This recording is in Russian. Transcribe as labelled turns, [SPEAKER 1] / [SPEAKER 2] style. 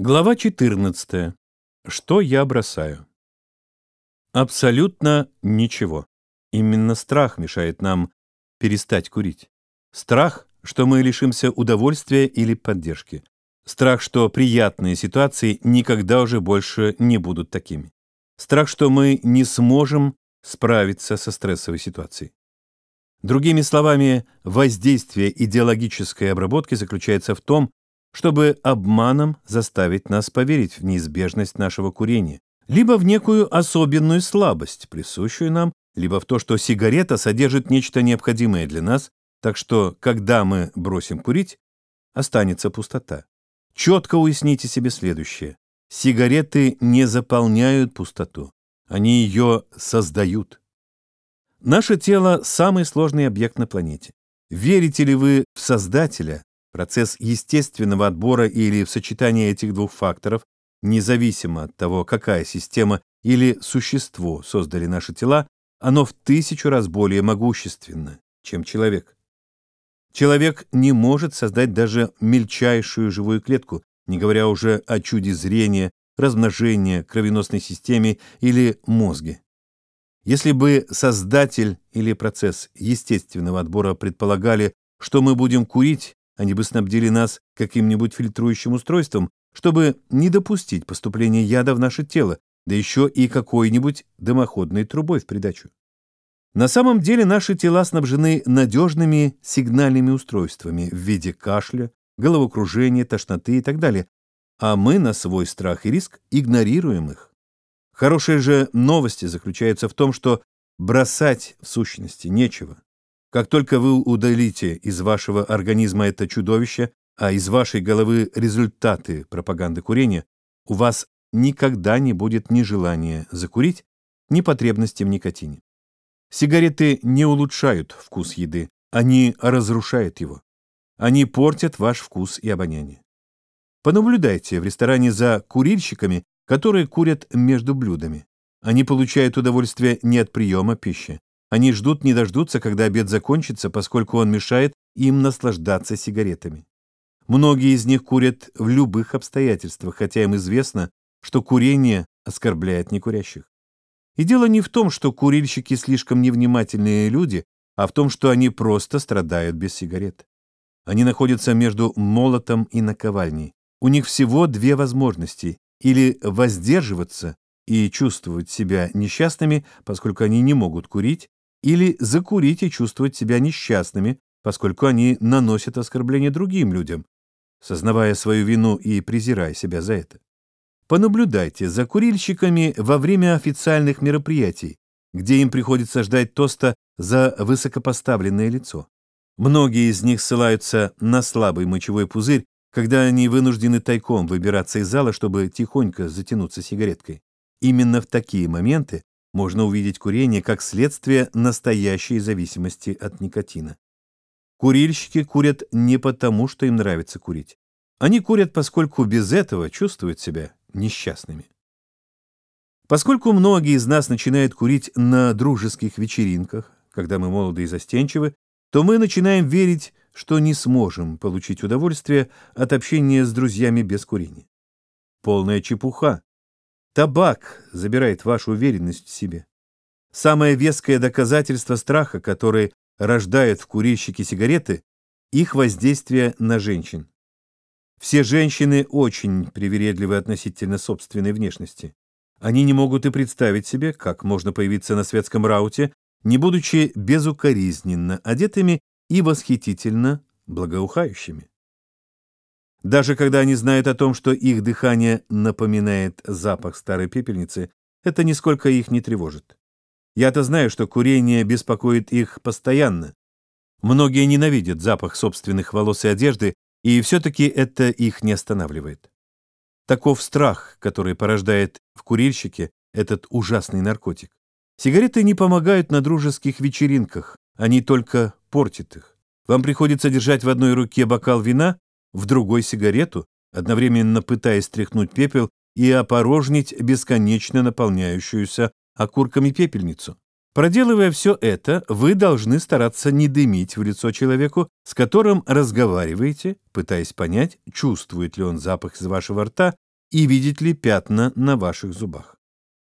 [SPEAKER 1] Глава 14. Что я бросаю? Абсолютно ничего. Именно страх мешает нам перестать курить. Страх, что мы лишимся удовольствия или поддержки. Страх, что приятные ситуации никогда уже больше не будут такими. Страх, что мы не сможем справиться со стрессовой ситуацией. Другими словами, воздействие идеологической обработки заключается в том, чтобы обманом заставить нас поверить в неизбежность нашего курения, либо в некую особенную слабость, присущую нам, либо в то, что сигарета содержит нечто необходимое для нас, так что, когда мы бросим курить, останется пустота. Четко уясните себе следующее. Сигареты не заполняют пустоту. Они ее создают. Наше тело – самый сложный объект на планете. Верите ли вы в Создателя, Процесс естественного отбора или в сочетании этих двух факторов, независимо от того, какая система или существо создали наши тела, оно в тысячу раз более могущественно, чем человек. Человек не может создать даже мельчайшую живую клетку, не говоря уже о чуде зрения, размножения, кровеносной системе или мозге. Если бы создатель или процесс естественного отбора предполагали, что мы будем курить, они бы снабдили нас каким-нибудь фильтрующим устройством, чтобы не допустить поступления яда в наше тело, да еще и какой-нибудь дымоходной трубой в придачу. На самом деле наши тела снабжены надежными сигнальными устройствами в виде кашля, головокружения, тошноты и так далее, а мы на свой страх и риск игнорируем их. Хорошая же новость заключается в том, что бросать в сущности нечего. Как только вы удалите из вашего организма это чудовище, а из вашей головы результаты пропаганды курения, у вас никогда не будет ни желания закурить, ни потребности в никотине. Сигареты не улучшают вкус еды, они разрушают его. Они портят ваш вкус и обоняние. Понаблюдайте в ресторане за курильщиками, которые курят между блюдами. Они получают удовольствие не от приема пищи, они ждут не дождутся, когда обед закончится, поскольку он мешает им наслаждаться сигаретами. Многие из них курят в любых обстоятельствах, хотя им известно, что курение оскорбляет некурящих. И дело не в том, что курильщики слишком невнимательные люди, а в том, что они просто страдают без сигарет. Они находятся между молотом и наковальней. У них всего две возможности – или воздерживаться и чувствовать себя несчастными, поскольку они не могут курить, или закурить и чувствовать себя несчастными, поскольку они наносят оскорбление другим людям, сознавая свою вину и презирая себя за это. Понаблюдайте за курильщиками во время официальных мероприятий, где им приходится ждать тоста за высокопоставленное лицо. Многие из них ссылаются на слабый мочевой пузырь, когда они вынуждены тайком выбираться из зала, чтобы тихонько затянуться сигареткой. Именно в такие моменты можно увидеть курение как следствие настоящей зависимости от никотина. Курильщики курят не потому, что им нравится курить. Они курят, поскольку без этого чувствуют себя несчастными. Поскольку многие из нас начинают курить на дружеских вечеринках, когда мы молоды и застенчивы, то мы начинаем верить, что не сможем получить удовольствие от общения с друзьями без курения. Полная чепуха. Табак забирает вашу уверенность в себе. Самое веское доказательство страха, который рождает в курильщике сигареты, их воздействие на женщин. Все женщины очень привередливы относительно собственной внешности. Они не могут и представить себе, как можно появиться на светском рауте, не будучи безукоризненно одетыми и восхитительно благоухающими. Даже когда они знают о том, что их дыхание напоминает запах старой пепельницы, это нисколько их не тревожит. Я-то знаю, что курение беспокоит их постоянно. Многие ненавидят запах собственных волос и одежды, и все-таки это их не останавливает. Таков страх, который порождает в курильщике этот ужасный наркотик. Сигареты не помогают на дружеских вечеринках, они только портят их. Вам приходится держать в одной руке бокал вина, в другой сигарету, одновременно пытаясь стряхнуть пепел и опорожнить бесконечно наполняющуюся окурками пепельницу. Проделывая все это, вы должны стараться не дымить в лицо человеку, с которым разговариваете, пытаясь понять, чувствует ли он запах из вашего рта и видеть ли пятна на ваших зубах.